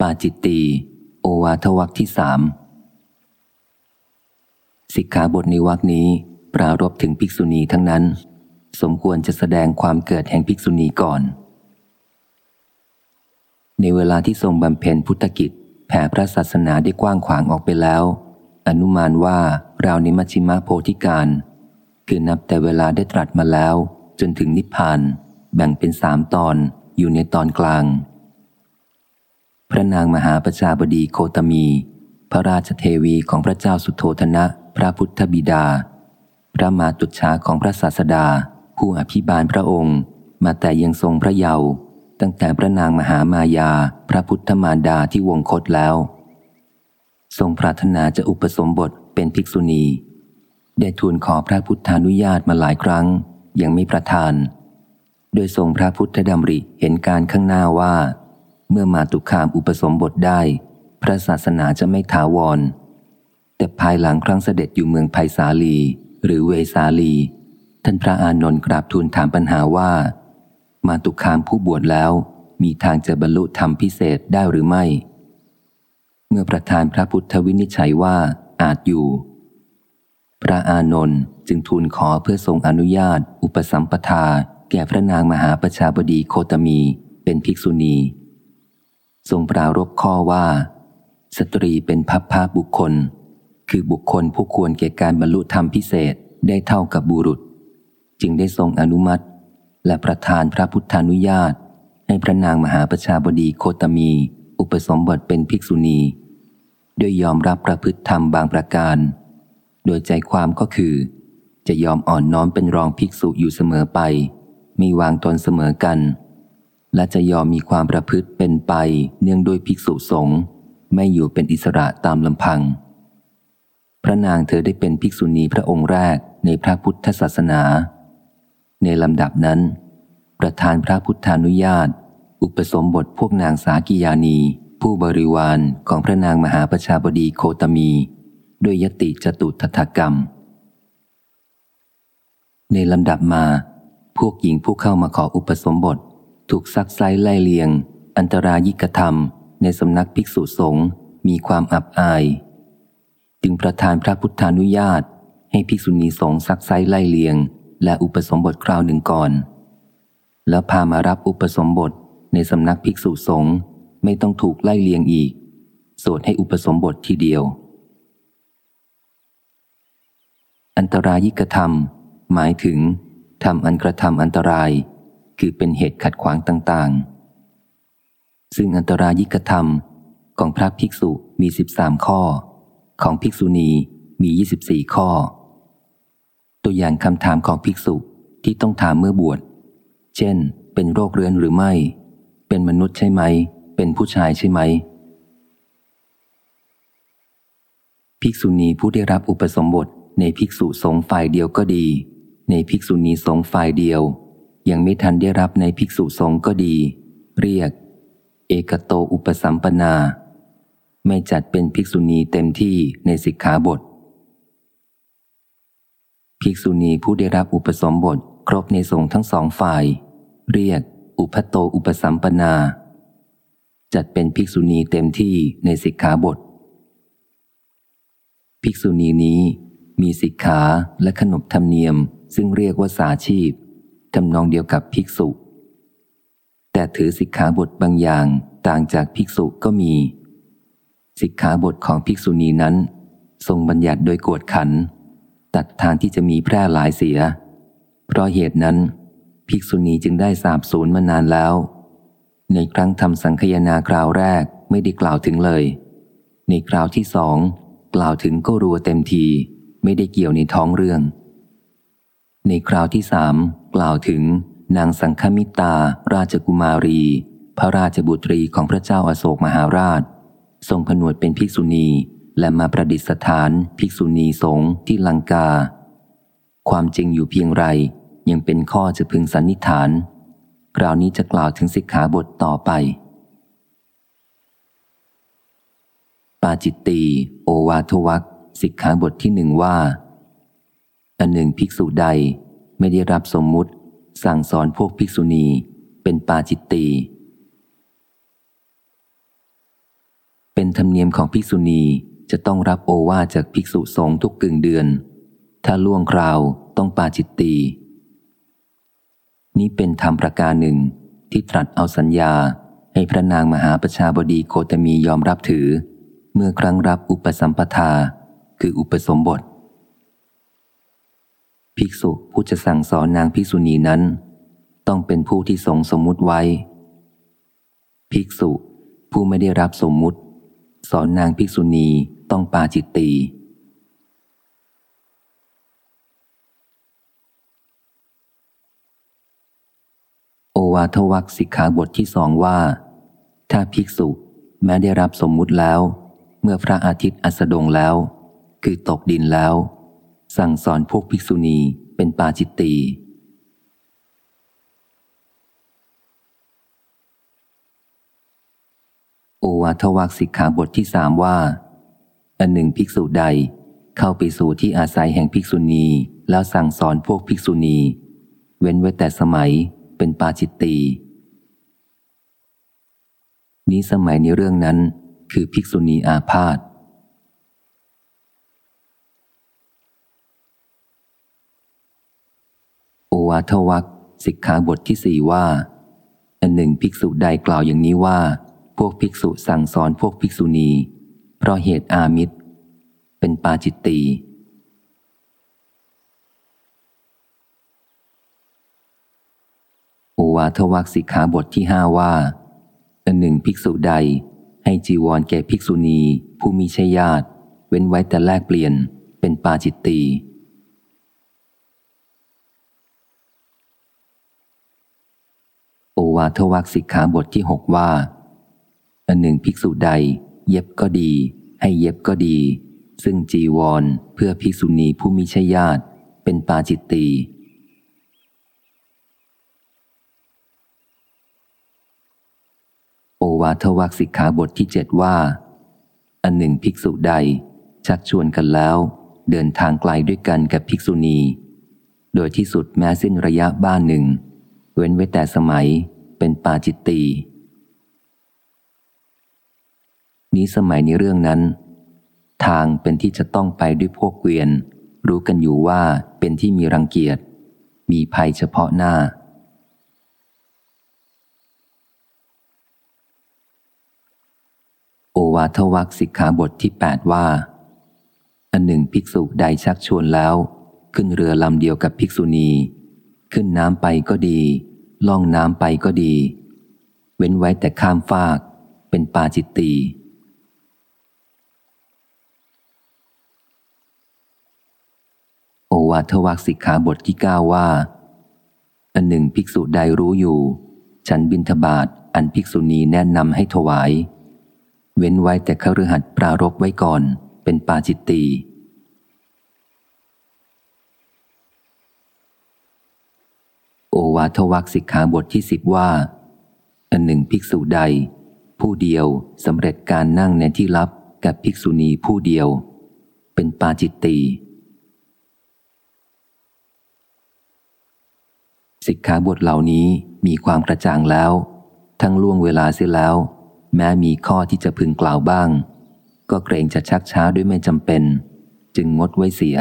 ปาจิตตี โอวาทวักที่สามสิกขาบทในวักนี้ปรารบถึงภิกษุณีทั้งนั้น สมควรจะแสดงความเกิดแห่งภิกษุณีก่อน ในเวลาที่ทรงบำเพ็ญพุทธกิจ แผ่พระศาสนาได้กว้างขวางออกไปแล้ว อนุมานว่าเราในมัชชิมะโพธิการ คือนับแต่เวลาได้ตรัสมาแล้ว จนถึงนิพพาน แบ่งเป็นสามตอนอยู่ในตอนกลาง พระนางมหาประชาบดีโคตมี พระราชเทวีของพระเจ้าสุโธธนะ พระพุทธบิดา พระมาตุชาของพระศาสดา ผู้อภิบาลพระองค์ มาแต่ยังทรงพระเยาว์ตั้งแต่พระนางมหามายา พระพุทธมารดาที่วงคตแล้ว ทรงปรารถนาจะอุปสมบทเป็นภิกษุณี ได้ทูลขอพระพุทธานุญาตมาหลายครั้ง ยังไม่ประทาน โดยทรงพระพุทธดำริเห็นการข้างหน้าว่า เมื่อมาตุคามอุปสมบทได้ พระศาสนาจะไม่ถาวร แต่ภายหลังครั้งเสด็จอยู่เมืองไผ่สาลี หรือเวสาลี ท่านพระอานนท์กราบทูลถามปัญหาว่า มาตุคามผู้บวชแล้ว มีทางจะบรรลุธรรมพิเศษได้หรือไม่ เมื่อประธานพระพุทธวินิจฉัยว่าอาจอยู่ พระอานนท์จึงทูลขอเพื่อทรงอนุญาต อุปสัมปทา แก่พระนางมหาประชาบดีโคตมี เป็นภิกษุณี ทรงปรารบข้อว่า สตรีเป็นพับภาพบุคคล คือบุคคลผู้ควรแก่การบรรลุธรรมพิเศษได้เท่ากับบุรุษ จึงได้ทรงอนุมัติ และประทานพระพุทธานุญาต ให้พระนางมหาประชาบดีโคตมี อุปสมบทเป็นภิกษุณีด้วยยอมรับประพฤติธรรมบางประการ โดยใจความก็คือ จะยอมอ่อนน้อมเป็นรองภิกษุอยู่เสมอไป มีวางตนเสมอกัน และจะยอมมีความประพฤติเป็นไปเนื่องด้วยภิกษุสงฆ์ไม่อยู่เป็นอิสระตามลำพัง พระนางเธอได้เป็นภิกษุณีพระองค์แรกในพระพุทธศาสนา ในลำดับนั้น ประธานพระพุทธานุญาต อุปสมบทพวกนางสากิยานี ผู้บริวารของพระนางมหาประชาบดีโคตมี ด้วยยติจตุทัตกรรม ในลำดับมา พวกหญิงผู้เข้ามาขออุปสมบท ถูกซักไซไล่เลียง อันตรายิกธรรม ในสำนักภิกษุสงฆ์มีความอับอาย จึงประทานพระพุทธานุญาต ให้ภิกษุณีสงฆ์ซักไซไล่เลียง และอุปสมบทคราวหนึ่งก่อน แล้วพามารับอุปสมบทในสำนักภิกษุสงฆ์ไม่ต้องถูกไล่เลียงอีกโสดให้อุปสมบททีเดียว อันตรายิกธรรม หมายถึงทำอันกระทำอันตราย คือเป็นเหตุขัดขวางต่างๆ ซึ่งอันตรายิกธรรมของพระภิกษุมีสิบสามข้อ ของภิกษุณีมียี่สิบสี่ข้อ ตัวอย่างคำถามของภิกษุที่ต้องถามเมื่อบวช เช่น เป็นโรคเรื้อนหรือไม่ เป็นมนุษย์ใช่ไหม เป็นผู้ชายใช่ไหม ภิกษุณีผู้ได้รับอุปสมบทในภิกษุสงฆ์ฝ่ายเดียวก็ดี ในภิกษุณีสงฆ์ฝ่ายเดียว ยังไม่ทันได้รับในภิกษุสงฆ์ก็ดี เรียก เอกโตอุปสัมปนา ไม่จัดเป็นภิกษุณีเต็มที่ในสิกขาบท ภิกษุณีผู้ได้รับอุปสมบทครบในสงฆ์ทั้งสองฝ่าย เรียก อุพโตอุปสัมปนา จัดเป็นภิกษุณีเต็มที่ในสิกขาบท ภิกษุณีนี้มีสิกขาและขนบธรรมเนียมซึ่งเรียกว่าสาชีพ ทำนองเดียวกับภิกษุ แต่ถือสิกขาบทบางอย่างต่างจากภิกษุก็มี สิกขาบทของภิกษุณีนั้น ทรงบัญญัติโดยกวดขัน ตัดทางที่จะมีแพร่หลายเสีย เพราะเหตุนั้น ภิกษุณีจึงได้สาบสูญมานานแล้ว ในครั้งทำสังคยนาคราวแรกไม่ได้กล่าวถึงเลย ในคราวที่สองกล่าวถึงก็รัวเต็มที ไม่ได้เกี่ยวในท้องเรื่อง ในคราวที่สาม กล่าวถึงนางสังฆมิตา ราชกุมารี พระราชบุตรีของพระเจ้าอาโศกมหาราช ทรงผนวดเป็นภิกษุณี และมาประดิษฐานภิกษุณีสงฆ์ที่ลังกา ความจริงอยู่เพียงไรยังเป็นข้อจะพึงสันนิษฐาน คราวนี้จะกล่าวถึงสิกขาบทต่อไป ปาจิตตีโอวาทวักสิกขาบทที่หนึ่งว่า อันหนึ่งภิกษุใด ไม่ได้รับสมมุติ สั่งสอนพวกภิกษุณี เป็นปาจิตตีธรรมเนียมของภิกษุณีจะต้องรับโอวาจากภิกษุสงฆ์ทุกกึ่งเดือน ถ้าล่วงคราวต้องปาจิตตีนี้เป็นธรรมประการหนึ่งที่ตรัสเอาสัญญาให้พระนางมหาประชาบดีโคตมียอมรับถือ เมื่อครั้งรับอุปสัมปทา คืออุปสมบท ภิกษุผู้จะสั่งสอนนางภิกษุณีนั้น ต้องเป็นผู้ที่ทรงสมมุติไว้ ภิกษุผู้ไม่ได้รับสมมุติ สอนนางภิกษุณีต้องปาจิตตีโอวาทวักสิกขาบทที่สองว่า ถ้าภิกษุแม้ได้รับสมมุติแล้ว เมื่อพระอาทิตย์อัสดงแล้ว คือตกดินแล้ว สั่งสอนพวกภิกษุณีเป็นปาจิตตีโอวาทวักสิกขาบทที่สามว่า อันหนึ่งภิกษุใดเข้าไปสู่ที่อาศัยแห่งภิกษุณีแล้วสั่งสอนพวกภิกษุณี เว้นไว้แต่สมัยเป็นปาจิตตีนี้สมัยในเรื่องนั้นคือภิกษุณีอาพาธโอ วาทวักสิกขาบทที่สี่ว่า อันหนึ่งภิกษุใดกล่าวอย่างนี้ว่า พวกภิกษุสั่งสอนพวกภิกษุณี เพราะเหตุอามิตร เป็นปาจิตตีโอวาทวักสิกขาบทที่ห้าว่าอันหนึ่งภิกษุใดให้จีวรแก่ภิกษุณีผู้มีชญาติ เว้นไว้แต่แลกเปลี่ยนเป็นปาจิตตีโอ วาทวักสิกขาบทที่หกว่าอันหนึ่งภิกษุใด เย็บก็ดี ให้เย็บก็ดี ซึ่งจีวรเพื่อภิกษุณีผู้มีชญาติเป็นปาจิตตีโอวาทวักสิกขาบทที่เจ็ดว่า อันหนึ่งภิกษุใด ชักชวนกันแล้ว เดินทางไกลด้วยกันกับภิกษุณี โดยที่สุดแม้สิ้นระยะบ้านหนึ่ง ว้นไว้แต่สมัยเป็นปาจิตตีนี้สมัยในเรื่องนั้น ทางเป็นที่จะต้องไปด้วยพวกเกวียน รู้กันอยู่ว่าเป็นที่มีรังเกียจ มีภัยเฉพาะหน้า โอวาทวักสิกขาบทที่ 8 ว่า อันหนึ่งภิกษุใดชักชวนแล้ว ขึ้นเรือลำเดียวกับภิกษุณี ขึ้นน้ำไปก็ดี ล่องน้ำไปก็ดี เว้นไว้แต่ข้ามฟากเป็นปาจิตตีโอวาทวักสิกขาบทที่เก้าว่า อันหนึ่งภิกษุใดรู้อยู่ ฉันบินทบาทอันภิกษุณีแนะนำให้ถวาย เว้นไว้แต่ขรือหัดปรารบไว้ก่อนเป็นปาจิตตีโอ วาทวักสิกขาบทที่สิบว่า อันหนึ่งภิกษุใด ผู้เดียวสำเร็จการนั่งในที่ลับกับภิกษุณีผู้เดียว เป็นปาจิตตีสิกขาบทเหล่านี้มีความกระจ่างแล้ว ทั้งล่วงเวลาเสียแล้ว แม้มีข้อที่จะพึงกล่าวบ้าง ก็เกรงจะชักช้าด้วยไม่จำเป็น จึงงดไว้เสีย